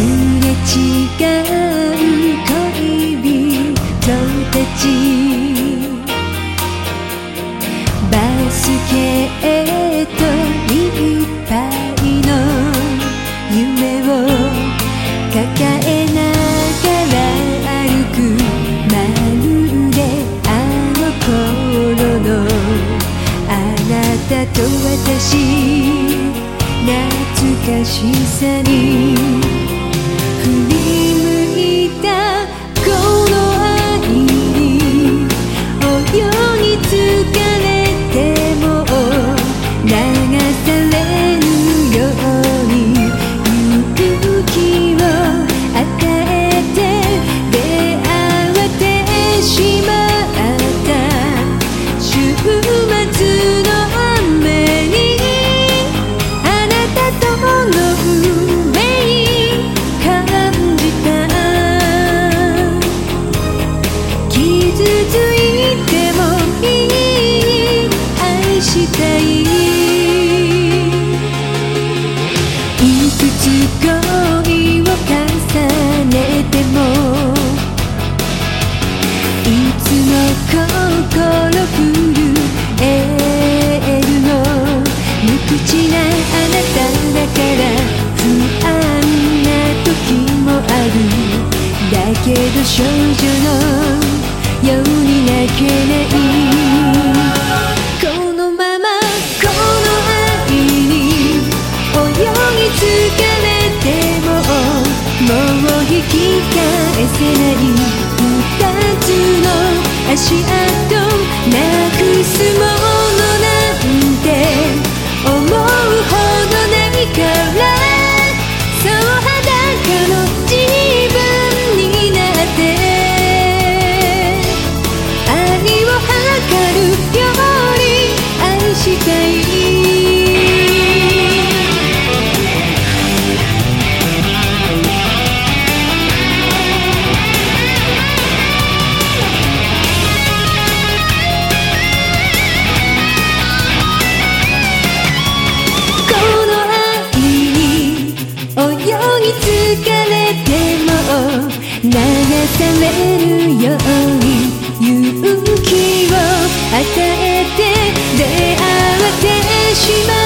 すれ違う恋人たちバスケットいっぱいの夢を抱えながら歩くまるであの頃のあなたと私懐かしさに国恋を重ねてもいつも心震えるの無口なあなただから不安な時もある。だけど少女のように泣けない。流されるように勇気を与えて出会ってしまう。